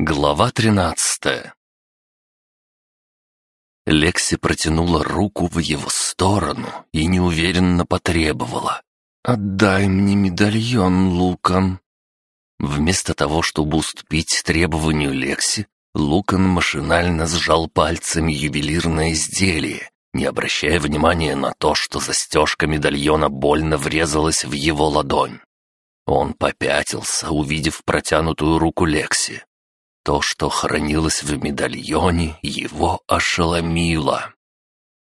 Глава тринадцатая Лекси протянула руку в его сторону и неуверенно потребовала. «Отдай мне медальон, Лукан». Вместо того, чтобы уступить требованию Лекси, Лукан машинально сжал пальцами ювелирное изделие, не обращая внимания на то, что застежка медальона больно врезалась в его ладонь. Он попятился, увидев протянутую руку Лекси. То, что хранилось в медальоне, его ошеломило.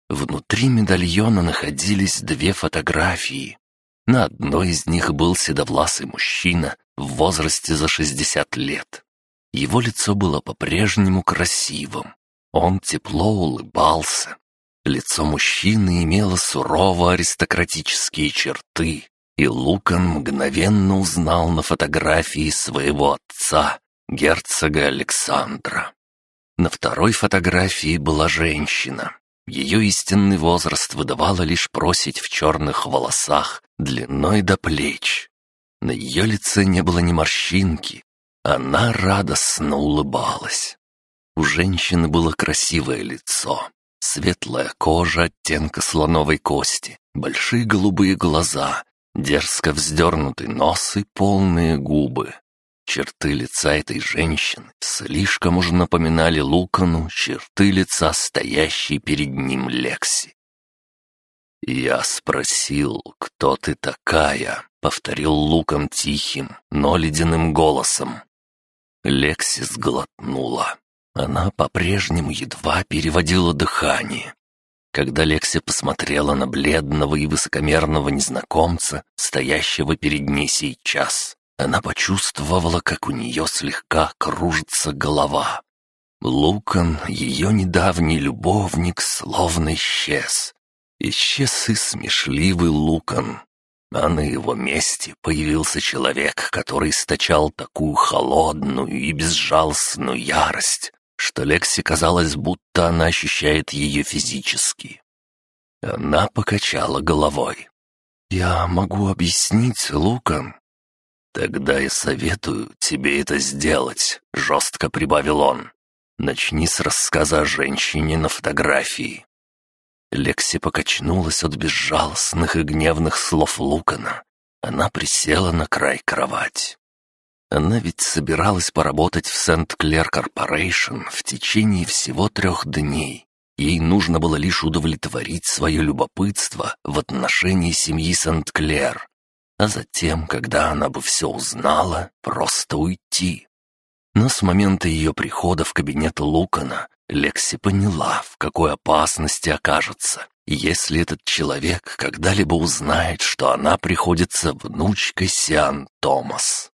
Внутри медальона находились две фотографии. На одной из них был седовласый мужчина в возрасте за 60 лет. Его лицо было по-прежнему красивым. Он тепло улыбался. Лицо мужчины имело сурово аристократические черты, и Лукан мгновенно узнал на фотографии своего отца, герцога Александра. На второй фотографии была женщина. Ее истинный возраст выдавала лишь просить в черных волосах, длиной до плеч. На ее лице не было ни морщинки. Она радостно улыбалась. У женщины было красивое лицо, светлая кожа оттенка слоновой кости, большие голубые глаза, дерзко вздернутый нос и полные губы. Черты лица этой женщины слишком уж напоминали Лукану черты лица стоящей перед ним Лекси. «Я спросил, кто ты такая?» — повторил Лукан тихим, но ледяным голосом. Лекси сглотнула. Она по-прежнему едва переводила дыхание. Когда Лекси посмотрела на бледного и высокомерного незнакомца, стоящего перед ней сейчас, она почувствовала, как у нее слегка кружится голова. Лукан, ее недавний любовник, словно исчез. Исчез и смешливый Лукан. А на его месте появился человек, который источал такую холодную и безжалостную ярость, что Лекси казалось, будто она ощущает ее физически. Она покачала головой. «Я могу объяснить, Лукан, «Тогда я советую тебе это сделать», — жестко прибавил он. «Начни с рассказа о женщине на фотографии». Лекси покачнулась от безжалостных и гневных слов Лукана. Она присела на край кровати. Она ведь собиралась поработать в Сент-Клер Корпорейшн в течение всего трех дней. Ей нужно было лишь удовлетворить свое любопытство в отношении семьи Сент-Клер, а затем, когда она бы все узнала, просто уйти. Но с момента ее прихода в кабинет Лукана Лекси поняла, в какой опасности окажется, если этот человек когда-либо узнает, что она приходится внучкой Сиан Томас.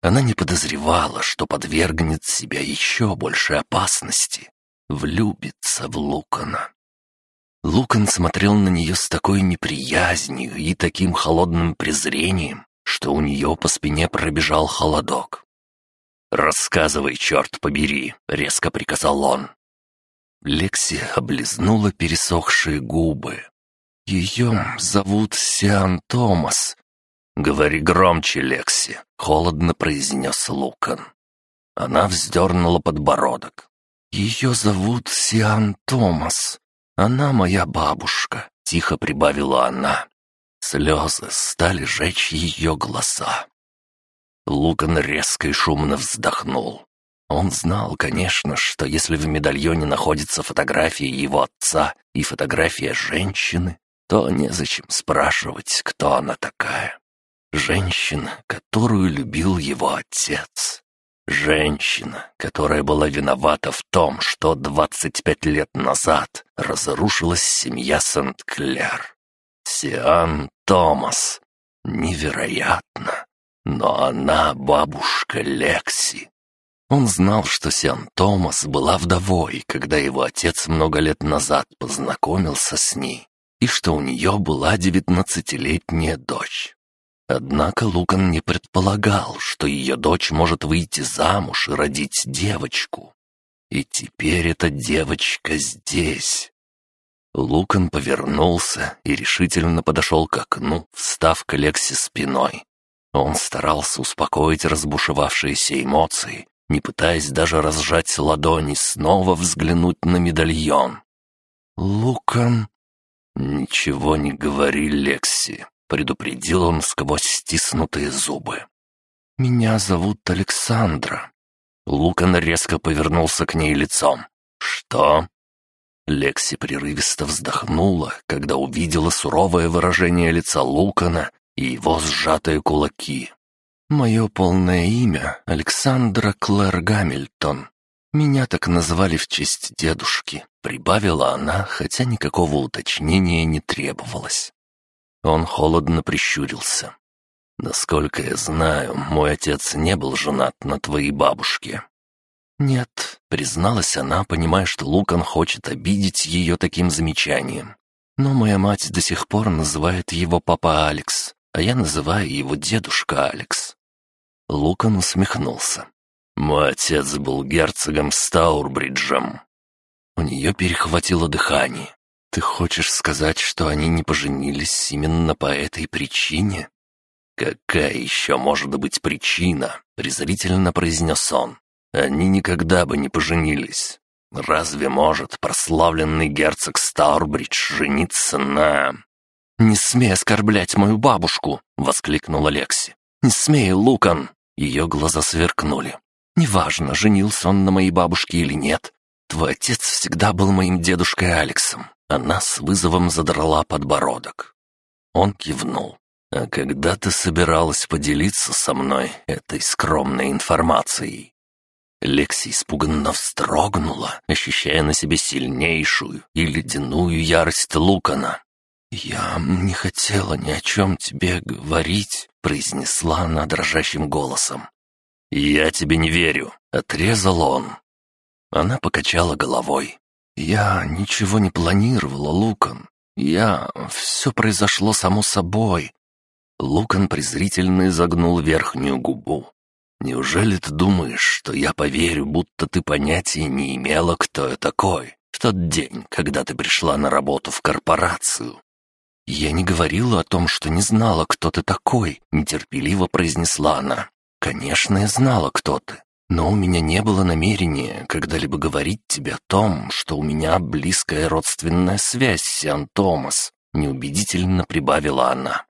Она не подозревала, что подвергнет себя еще большей опасности, влюбится в Лукана. Лукан смотрел на нее с такой неприязнью и таким холодным презрением, что у нее по спине пробежал холодок. «Рассказывай, черт побери!» — резко приказал он. Лекси облизнула пересохшие губы. «Ее зовут Сиан Томас». «Говори громче, Лекси», — холодно произнес Лукан. Она вздернула подбородок. «Ее зовут Сиан Томас. «Она моя бабушка», — тихо прибавила она. Слезы стали жечь ее глаза. Лукан резко и шумно вздохнул. Он знал, конечно, что если в медальоне находится фотография его отца и фотография женщины, то незачем спрашивать, кто она такая. Женщина, которую любил его отец. Женщина, которая была виновата в том, что 25 лет назад разрушилась семья Сент-Кляр. Сиан Томас. Невероятно. Но она бабушка Лекси. Он знал, что Сиан Томас была вдовой, когда его отец много лет назад познакомился с ней, и что у нее была девятнадцатилетняя дочь. Однако Лукан не предполагал, что ее дочь может выйти замуж и родить девочку. И теперь эта девочка здесь. Лукан повернулся и решительно подошел к окну, встав к Лекси спиной. Он старался успокоить разбушевавшиеся эмоции, не пытаясь даже разжать ладони, снова взглянуть на медальон. «Лукан...» «Ничего не говори, Лекси», — предупредил он сквозь стиснутые зубы. «Меня зовут Александра». Лукан резко повернулся к ней лицом. «Что?» Лекси прерывисто вздохнула, когда увидела суровое выражение лица Лукана и его сжатые кулаки. «Мое полное имя — Александра Клэр Гамильтон. Меня так назвали в честь дедушки», — прибавила она, хотя никакого уточнения не требовалось. Он холодно прищурился. «Насколько я знаю, мой отец не был женат на твоей бабушке». «Нет», — призналась она, понимая, что Лукан хочет обидеть ее таким замечанием. «Но моя мать до сих пор называет его папа Алекс, а я называю его дедушка Алекс». Лукан усмехнулся. «Мой отец был герцогом Стаурбриджем». У нее перехватило дыхание. «Ты хочешь сказать, что они не поженились именно по этой причине?» «Какая еще может быть причина?» — презрительно произнес он. «Они никогда бы не поженились. Разве может прославленный герцог Стаурбридж жениться на...» «Не смей оскорблять мою бабушку!» — воскликнула Лекси. «Не смей, Лукан!» Ее глаза сверкнули. «Неважно, женился он на моей бабушке или нет. Твой отец всегда был моим дедушкой Алексом». Она с вызовом задрала подбородок. Он кивнул. «А когда ты собиралась поделиться со мной этой скромной информацией?» Лекси испуганно встрогнула, ощущая на себе сильнейшую и ледяную ярость Лукана. «Я не хотела ни о чем тебе говорить», — произнесла она дрожащим голосом. «Я тебе не верю», — отрезал он. Она покачала головой. «Я ничего не планировала, Лукан. Я... Все произошло само собой». Лукан презрительно изогнул верхнюю губу. «Неужели ты думаешь, что я поверю, будто ты понятия не имела, кто я такой, в тот день, когда ты пришла на работу в корпорацию?» «Я не говорила о том, что не знала, кто ты такой», — нетерпеливо произнесла она. «Конечно, я знала, кто ты. Но у меня не было намерения когда-либо говорить тебе о том, что у меня близкая родственная связь с Сиан Томас», — неубедительно прибавила она.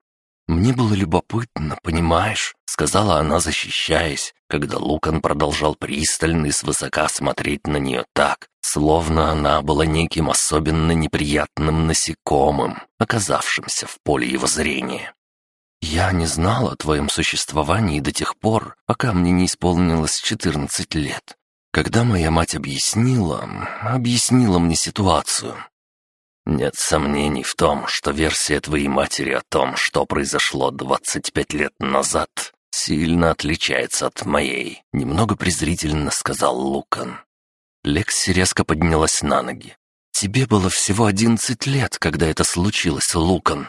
«Мне было любопытно, понимаешь?» — сказала она, защищаясь, когда Лукан продолжал пристально и свысока смотреть на нее так, словно она была неким особенно неприятным насекомым, оказавшимся в поле его зрения. «Я не знала о твоем существовании до тех пор, пока мне не исполнилось четырнадцать лет. Когда моя мать объяснила, объяснила мне ситуацию, «Нет сомнений в том, что версия твоей матери о том, что произошло 25 лет назад, сильно отличается от моей», — немного презрительно сказал Лукан. Лекси резко поднялась на ноги. «Тебе было всего одиннадцать лет, когда это случилось, Лукан».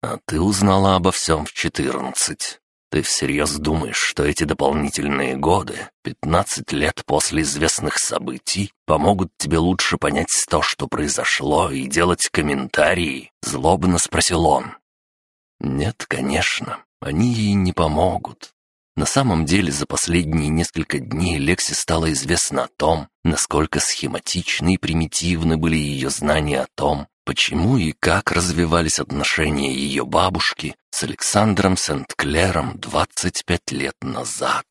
«А ты узнала обо всем в четырнадцать. Ты всерьез думаешь, что эти дополнительные годы, пятнадцать лет после известных событий, помогут тебе лучше понять то, что произошло, и делать комментарии?» — злобно спросил он. «Нет, конечно, они ей не помогут. На самом деле, за последние несколько дней Лекси стало известно о том, насколько схематичны и примитивны были ее знания о том, почему и как развивались отношения ее бабушки с Александром Сент-Клером 25 лет назад.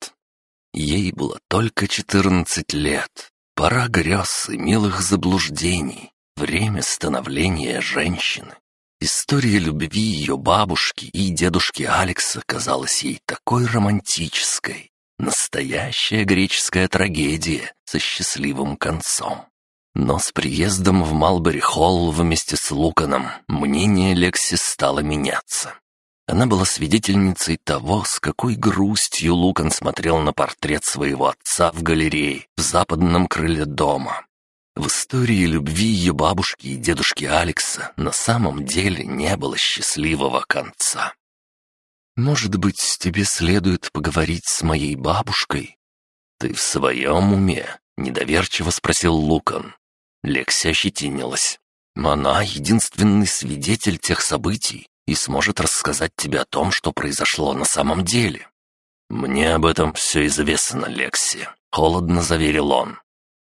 Ей было только 14 лет. Пора грез и милых заблуждений. Время становления женщины. История любви ее бабушки и дедушки Алекса казалась ей такой романтической. Настоящая греческая трагедия со счастливым концом. Но с приездом в Малбери-Холл вместе с Луканом мнение Лекси стало меняться. Она была свидетельницей того, с какой грустью Лукан смотрел на портрет своего отца в галерее в западном крыле дома. В истории любви ее бабушки и дедушки Алекса на самом деле не было счастливого конца. «Может быть, тебе следует поговорить с моей бабушкой?» «Ты в своем уме?» — недоверчиво спросил Лукан. Лекси ощетинилась. Она единственный свидетель тех событий и сможет рассказать тебе о том, что произошло на самом деле. «Мне об этом все известно, Лекси», — холодно заверил он.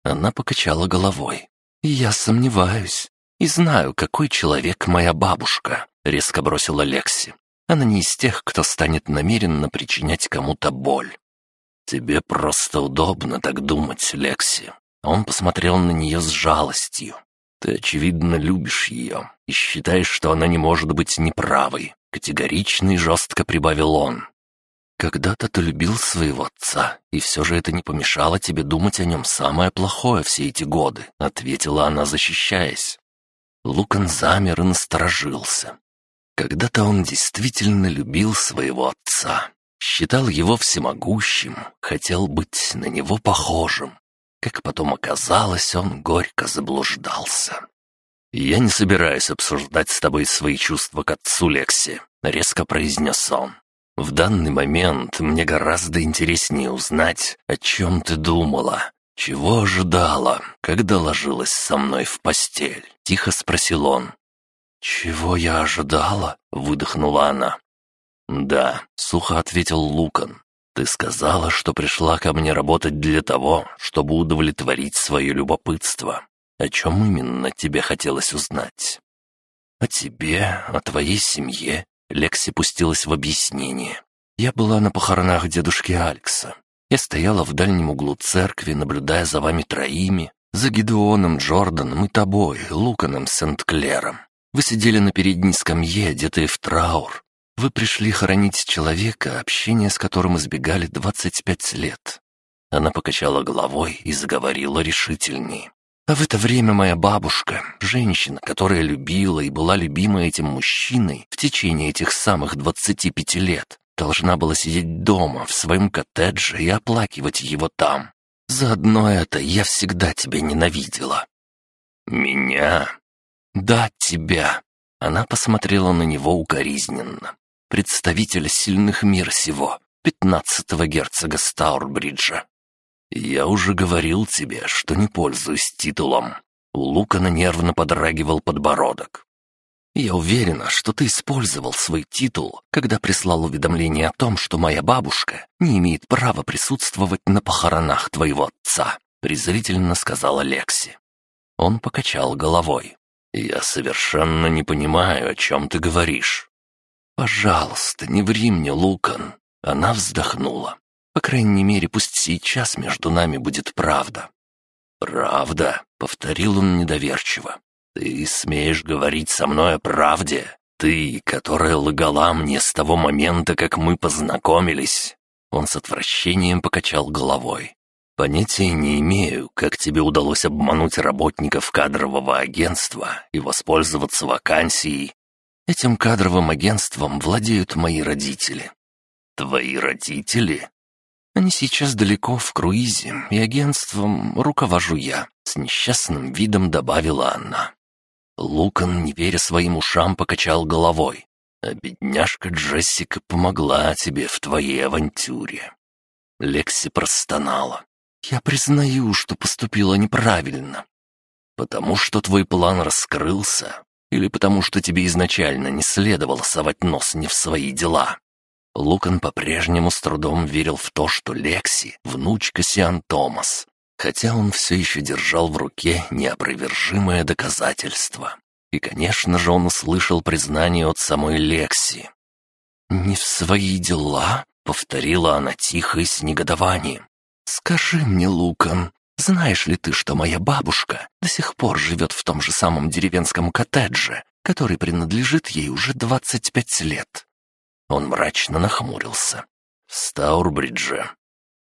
Она покачала головой. «Я сомневаюсь. И знаю, какой человек моя бабушка», — резко бросила Лекси. «Она не из тех, кто станет намеренно причинять кому-то боль». «Тебе просто удобно так думать, Лекси». Он посмотрел на нее с жалостью. «Ты, очевидно, любишь ее и считаешь, что она не может быть неправой», — категорично и жестко прибавил он. «Когда-то ты любил своего отца, и все же это не помешало тебе думать о нем самое плохое все эти годы», — ответила она, защищаясь. Лукан замер и насторожился. Когда-то он действительно любил своего отца, считал его всемогущим, хотел быть на него похожим. Как потом оказалось, он горько заблуждался. «Я не собираюсь обсуждать с тобой свои чувства к отцу Лекси», — резко произнес он. В данный момент мне гораздо интереснее узнать, о чем ты думала, чего ожидала, когда ложилась со мной в постель?» — тихо спросил он. «Чего я ожидала?» — выдохнула она. «Да», — сухо ответил Лукан. «Ты сказала, что пришла ко мне работать для того, чтобы удовлетворить свое любопытство. О чем именно тебе хотелось узнать?» «О тебе, о твоей семье, Лекси пустилась в объяснение. «Я была на похоронах дедушки Алекса. Я стояла в дальнем углу церкви, наблюдая за вами троими, за Гидеоном Джорданом и тобой, Луканом Сент-Клером. Вы сидели на передней скамье, одетые в траур. Вы пришли хоронить человека, общение с которым избегали 25 лет». Она покачала головой и заговорила решительней. А в это время моя бабушка, женщина, которая любила и была любима этим мужчиной в течение этих самых 25 лет, должна была сидеть дома, в своем коттедже и оплакивать его там. Заодно это я всегда тебя ненавидела». «Меня?» «Да, тебя». Она посмотрела на него укоризненно. Представителя сильных мир сего, пятнадцатого герцога Стаурбриджа. «Я уже говорил тебе, что не пользуюсь титулом». У Лукана нервно подрагивал подбородок. «Я уверена, что ты использовал свой титул, когда прислал уведомление о том, что моя бабушка не имеет права присутствовать на похоронах твоего отца», презрительно сказала Лекси. Он покачал головой. «Я совершенно не понимаю, о чем ты говоришь». «Пожалуйста, не ври мне, Лукан». Она вздохнула. По крайней мере, пусть сейчас между нами будет правда». «Правда?» — повторил он недоверчиво. «Ты смеешь говорить со мной о правде? Ты, которая лгала мне с того момента, как мы познакомились?» Он с отвращением покачал головой. «Понятия не имею, как тебе удалось обмануть работников кадрового агентства и воспользоваться вакансией. Этим кадровым агентством владеют мои родители». «Твои родители?» Они сейчас далеко в круизе, и агентством руковожу я», — с несчастным видом добавила она. Лукан, не веря своим ушам, покачал головой. «А бедняжка Джессика помогла тебе в твоей авантюре». Лекси простонала. «Я признаю, что поступила неправильно. Потому что твой план раскрылся, или потому что тебе изначально не следовало совать нос не в свои дела?» Лукан по-прежнему с трудом верил в то, что Лекси — внучка Сиан Томас, хотя он все еще держал в руке неопровержимое доказательство. И, конечно же, он услышал признание от самой Лекси. «Не в свои дела?» — повторила она тихо и с негодованием. «Скажи мне, Лукан, знаешь ли ты, что моя бабушка до сих пор живет в том же самом деревенском коттедже, который принадлежит ей уже двадцать пять лет?» Он мрачно нахмурился. «Стаурбридже».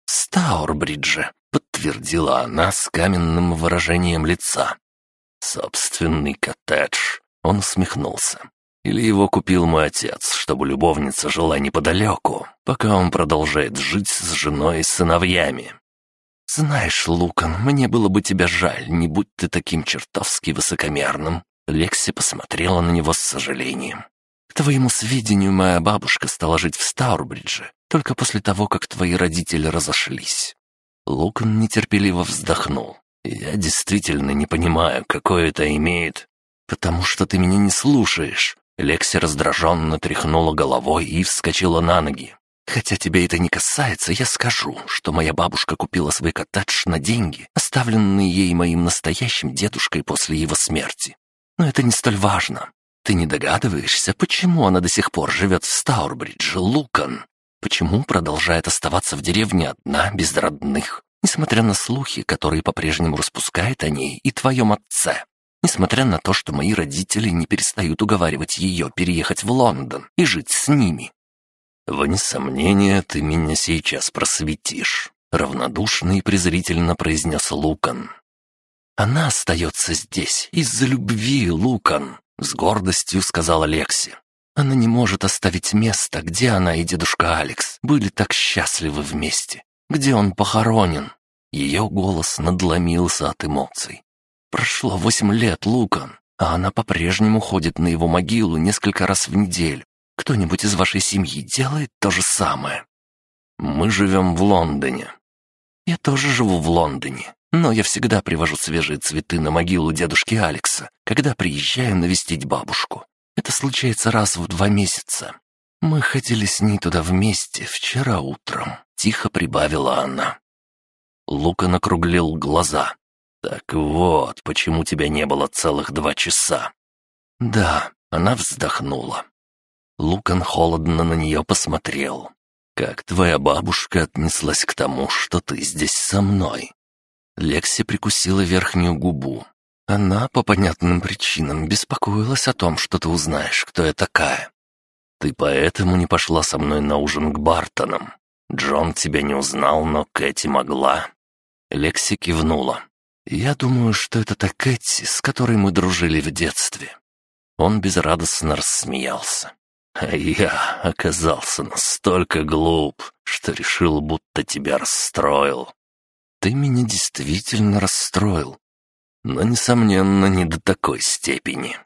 «Стаурбридже», — подтвердила она с каменным выражением лица. «Собственный коттедж», — он усмехнулся. «Или его купил мой отец, чтобы любовница жила неподалеку, пока он продолжает жить с женой и сыновьями». «Знаешь, Лукан, мне было бы тебя жаль, не будь ты таким чертовски высокомерным». Лекси посмотрела на него с сожалением твоему сведению, моя бабушка стала жить в Стаурбридже только после того, как твои родители разошлись». Лукан нетерпеливо вздохнул. «Я действительно не понимаю, какое это имеет...» «Потому что ты меня не слушаешь». Лекси раздраженно тряхнула головой и вскочила на ноги. Хотя тебя это не касается, я скажу, что моя бабушка купила свой коттедж на деньги, оставленные ей моим настоящим дедушкой после его смерти. Но это не столь важно. Ты не догадываешься, почему она до сих пор живет в Стаурбридже, Лукан? Почему продолжает оставаться в деревне одна, без родных, несмотря на слухи, которые по-прежнему распускает о ней и твоем отце? Несмотря на то, что мои родители не перестают уговаривать ее переехать в Лондон и жить с ними. «Вне сомнения, ты меня сейчас просветишь», — равнодушно и презрительно произнес Лукан. «Она остается здесь из-за любви, Лукан», — с гордостью сказала Лекси. «Она не может оставить место, где она и дедушка Алекс были так счастливы вместе, где он похоронен». Ее голос надломился от эмоций. «Прошло восемь лет, Лукан, а она по-прежнему ходит на его могилу несколько раз в неделю, кто-нибудь из вашей семьи делает то же самое?» «Мы живем в Лондоне». «Я тоже живу в Лондоне, но я всегда привожу свежие цветы на могилу дедушки Алекса, когда приезжаю навестить бабушку. Это случается раз в два месяца. Мы ходили с ней туда вместе вчера утром», — тихо прибавила она. Лука накруглил глаза. «Так вот, почему тебя не было целых два часа?» «Да», — она вздохнула. Лукан холодно на нее посмотрел. «Как твоя бабушка отнеслась к тому, что ты здесь со мной?» Лекси прикусила верхнюю губу. Она, по понятным причинам, беспокоилась о том, что ты узнаешь, кто я такая. «Ты поэтому не пошла со мной на ужин к Бартонам. Джон тебя не узнал, но Кэти могла». Лекси кивнула. «Я думаю, что это та Кэти, с которой мы дружили в детстве». Он безрадостно рассмеялся. Я оказался настолько глуп, что решил, будто тебя расстроил. Ты меня действительно расстроил. Но, несомненно, не до такой степени.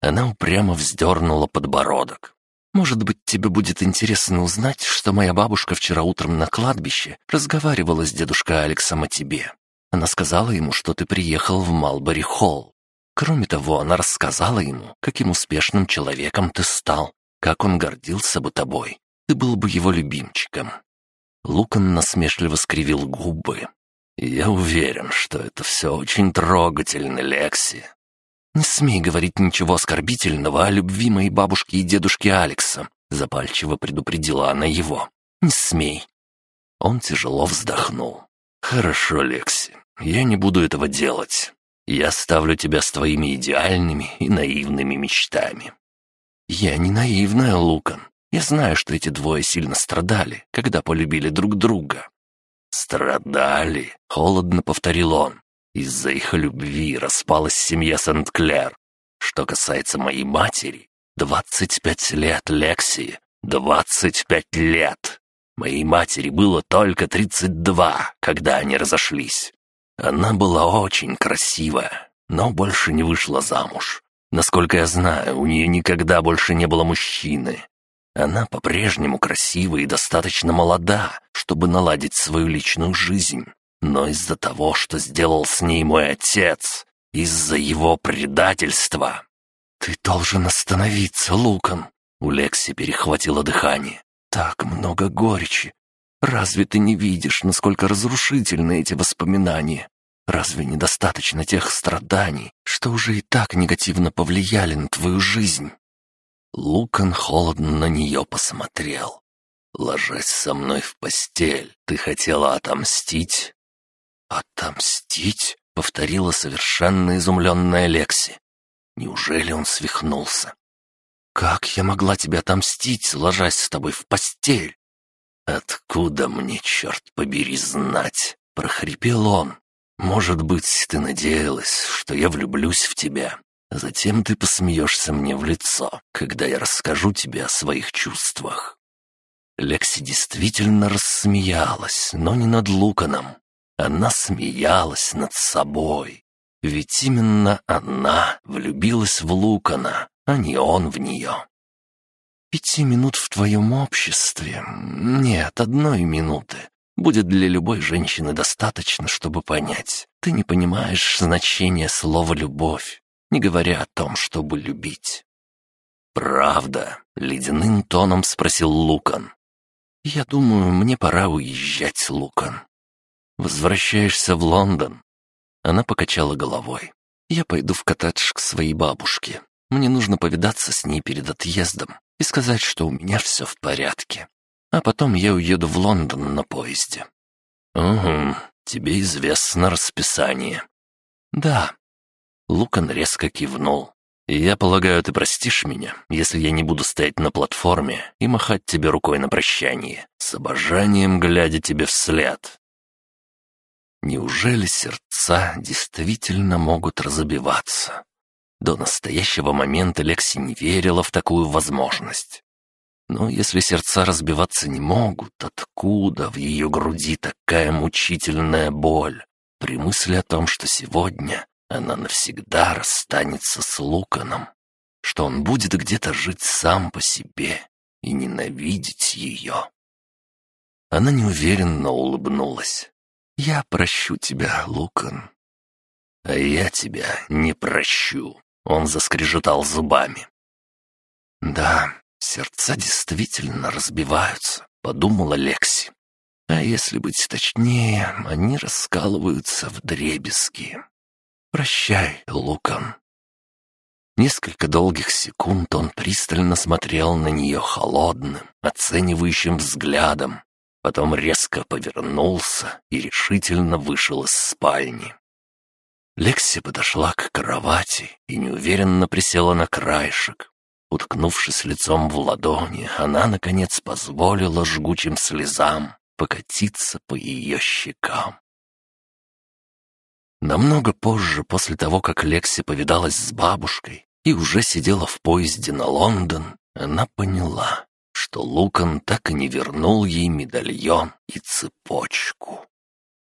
Она упрямо вздернула подбородок. «Может быть, тебе будет интересно узнать, что моя бабушка вчера утром на кладбище разговаривала с дедушкой Алексом о тебе. Она сказала ему, что ты приехал в Малбери-Холл. Кроме того, она рассказала ему, каким успешным человеком ты стал, как он гордился бы тобой. Ты был бы его любимчиком». Лукан насмешливо скривил губы. «Я уверен, что это все очень трогательно, Лекси. Не смей говорить ничего оскорбительного о любви моей бабушки и дедушки Алекса», запальчиво предупредила она его. «Не смей». Он тяжело вздохнул. «Хорошо, Лекси, я не буду этого делать. Я ставлю тебя с твоими идеальными и наивными мечтами. «Я не наивная, Лукан. Я знаю, что эти двое сильно страдали, когда полюбили друг друга». «Страдали», — холодно повторил он. «Из-за их любви распалась семья Сент-Клер. Что касается моей матери, двадцать пять лет, Лекси, двадцать пять лет. Моей матери было только тридцать два, когда они разошлись. Она была очень красивая, но больше не вышла замуж. Насколько я знаю, у нее никогда больше не было мужчины. Она по-прежнему красива и достаточно молода, чтобы наладить свою личную жизнь. Но из-за того, что сделал с ней мой отец, из-за его предательства... «Ты должен остановиться, Лукан!» У Лекси перехватило дыхание. «Так много горечи. Разве ты не видишь, насколько разрушительны эти воспоминания? Разве недостаточно тех страданий, что уже и так негативно повлияли на твою жизнь?» Лукан холодно на нее посмотрел. «Ложась со мной в постель, ты хотела отомстить?» «Отомстить?» — повторила совершенно изумленная Лекси. «Неужели он свихнулся?» «Как я могла тебя отомстить, ложась с тобой в постель?» «Откуда мне, черт побери, знать?» — прохрипел он, может быть, ты надеялась, что я влюблюсь в тебя, затем ты посмеешься мне в лицо, когда я расскажу тебе о своих чувствах». Лекси действительно рассмеялась, но не над Луканом. Она смеялась над собой. Ведь именно она влюбилась в Лукана, а не он в нее. «Пяти минут в твоем обществе? Нет, одной минуты будет для любой женщины достаточно, чтобы понять. Ты не понимаешь значения слова «любовь», не говоря о том, чтобы любить. «Правда?» — ледяным тоном спросил Лукан. «Я думаю, мне пора уезжать, Лукан». «Возвращаешься в Лондон?» Она покачала головой. «Я пойду в коттедж к своей бабушке. Мне нужно повидаться с ней перед отъездом и сказать, что у меня все в порядке. А потом я уеду в Лондон на поезде». «Угу, тебе известно расписание». «Да». Лукан резко кивнул. «Я полагаю, ты простишь меня, если я не буду стоять на платформе и махать тебе рукой на прощание, с обожанием глядя тебе вслед». Неужели сердца действительно могут разобиваться? До настоящего момента Лекси не верила в такую возможность. Но если сердца разбиваться не могут, откуда в ее груди такая мучительная боль при мысли о том, что сегодня она навсегда расстанется с Луканом, что он будет где-то жить сам по себе и ненавидеть ее. Она неуверенно улыбнулась. «Я прощу тебя, Лукан». «А я тебя не прощу», — он заскрежетал зубами. «Да, сердца действительно разбиваются», — подумала Лекси. «А если быть точнее, они раскалываются в дребезги». «Прощай, Лукан». Несколько долгих секунд он пристально смотрел на нее холодным, оценивающим взглядом, потом резко повернулся и решительно вышел из спальни. Лекси подошла к кровати и неуверенно присела на краешек. Уткнувшись лицом в ладони, она, наконец, позволила жгучим слезам покатиться по ее щекам. Намного позже, после того, как Лекси повидалась с бабушкой и уже сидела в поезде на Лондон, она поняла, что Лукан так и не вернул ей медальон и цепочку.